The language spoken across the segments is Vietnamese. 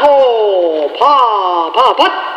โ啪啪啪。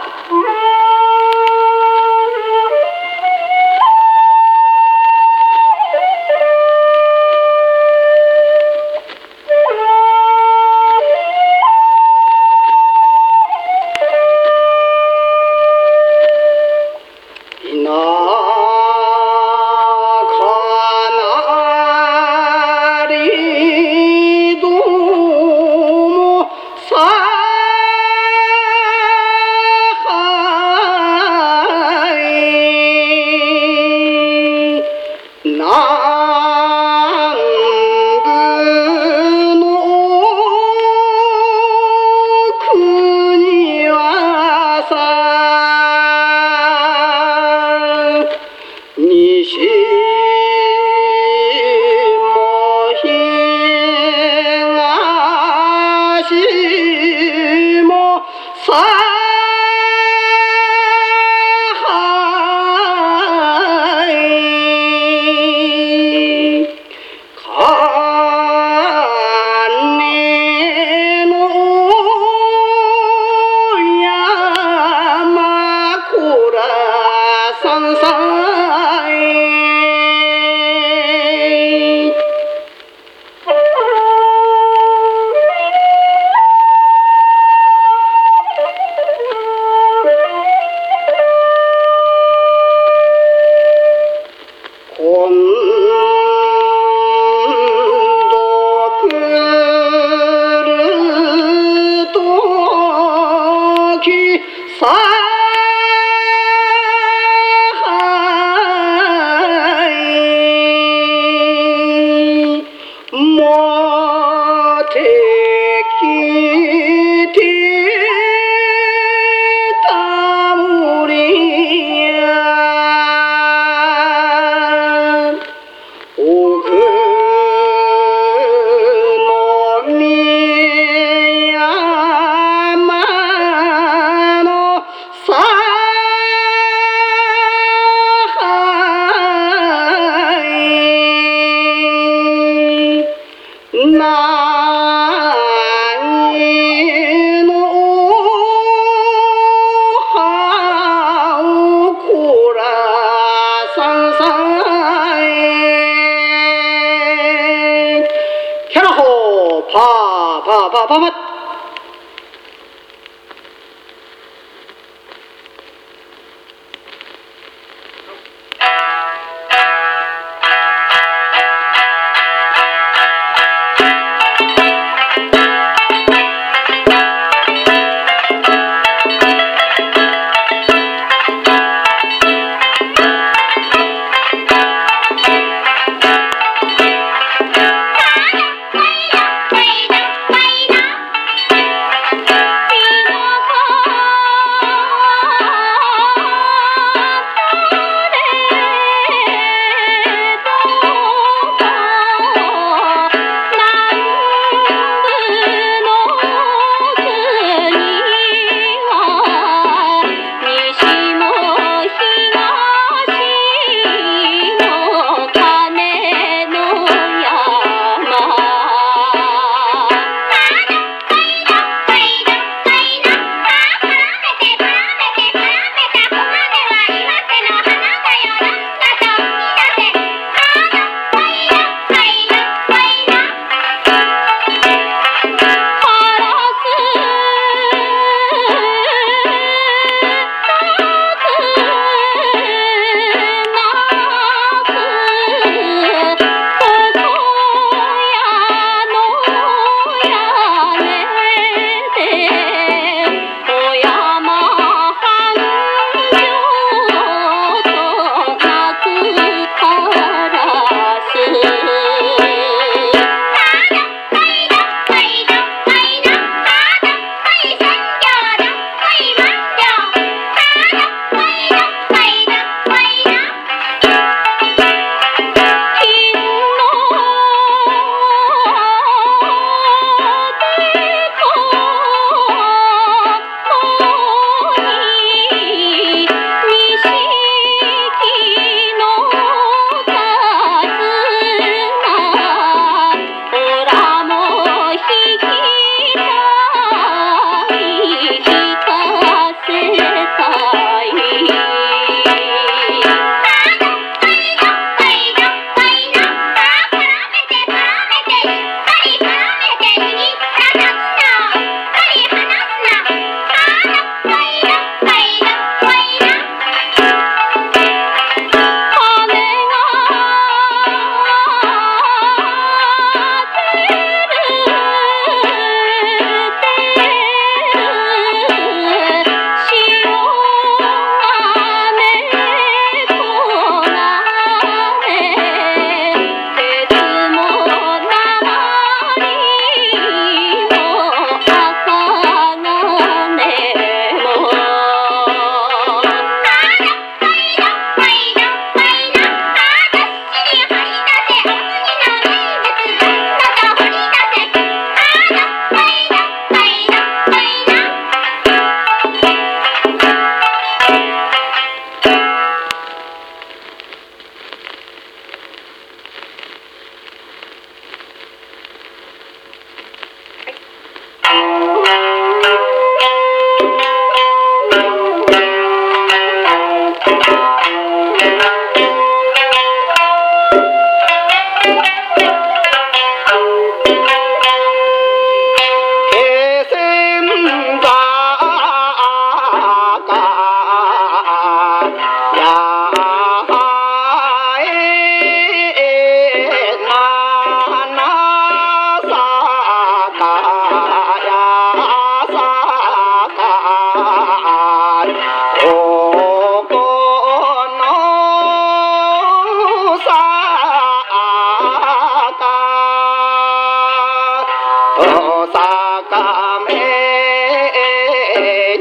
bà ca mê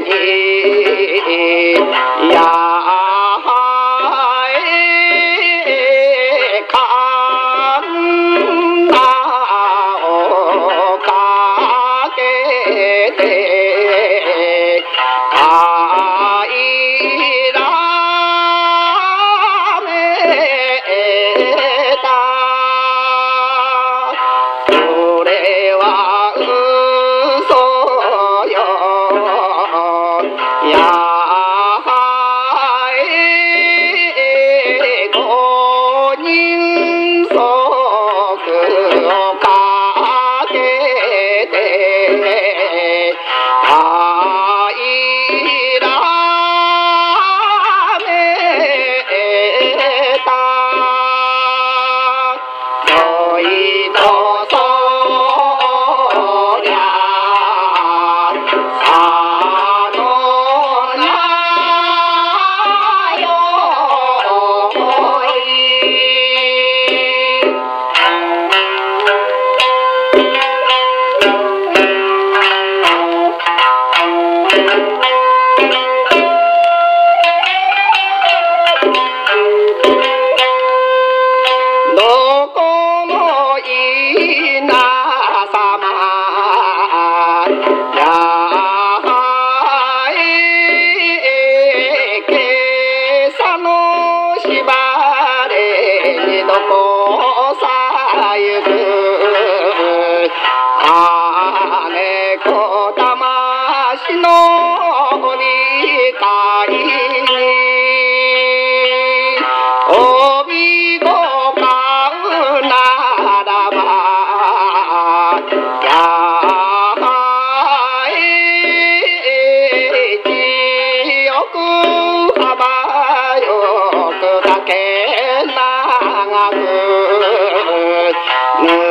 nhi Hey. Mm.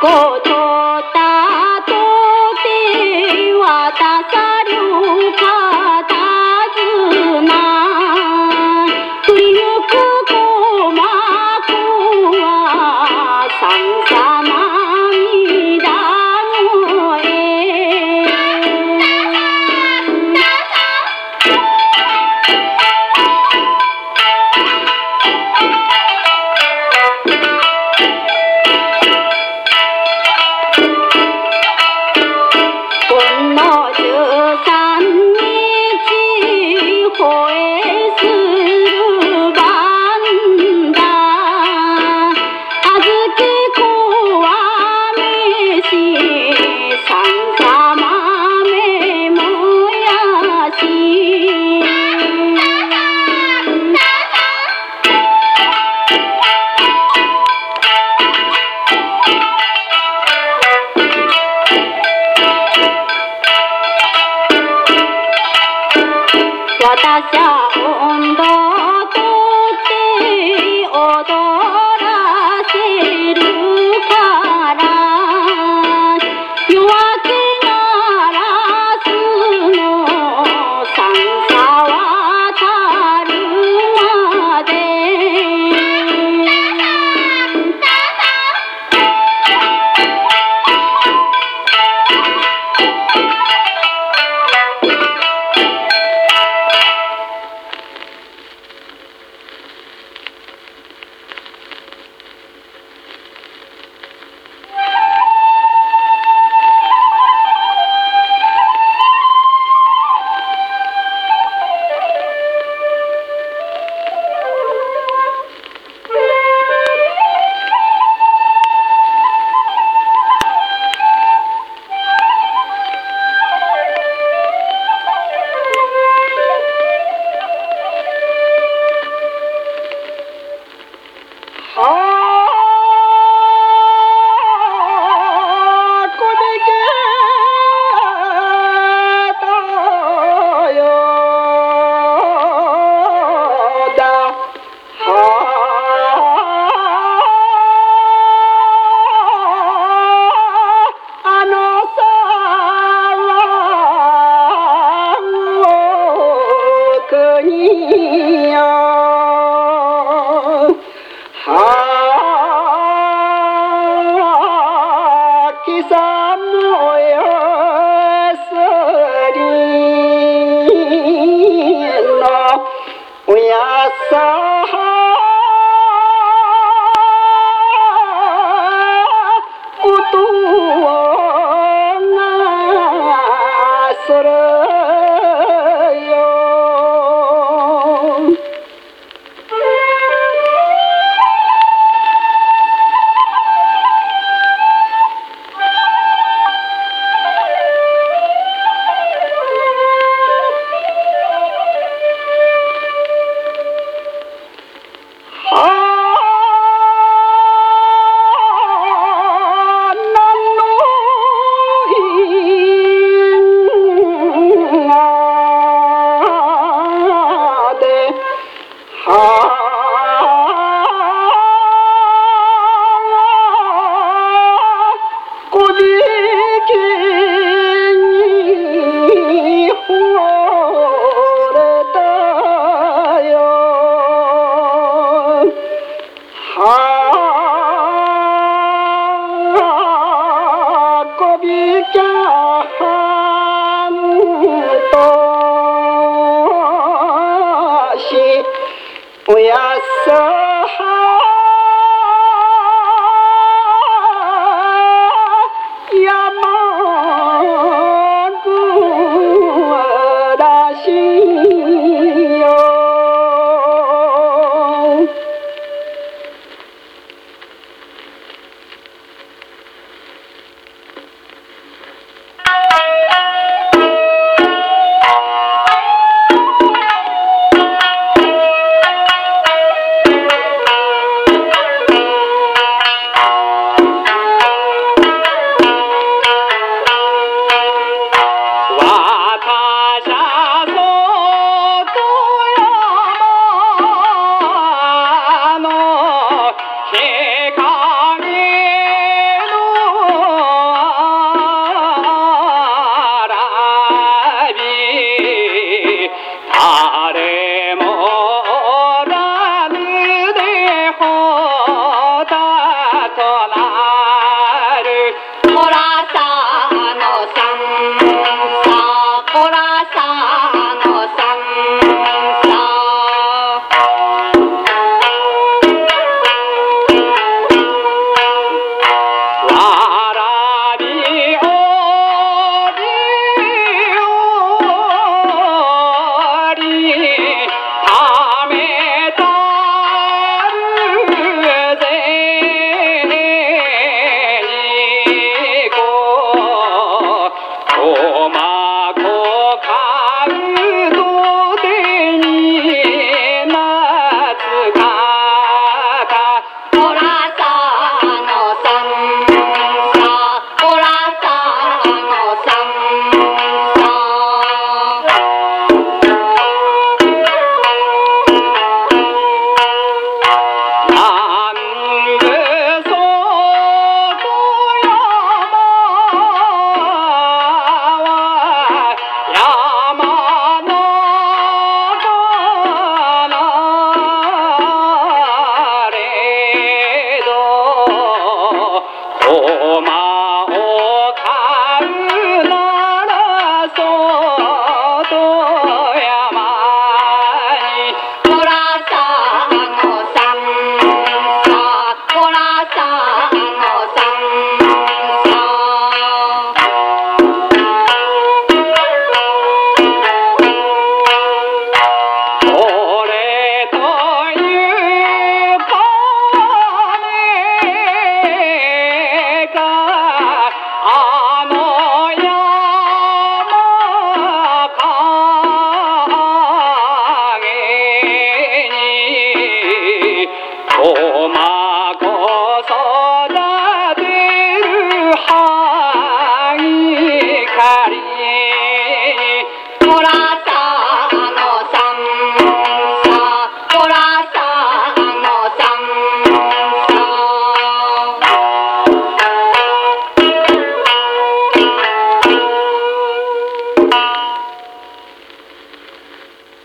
cocho. Yes.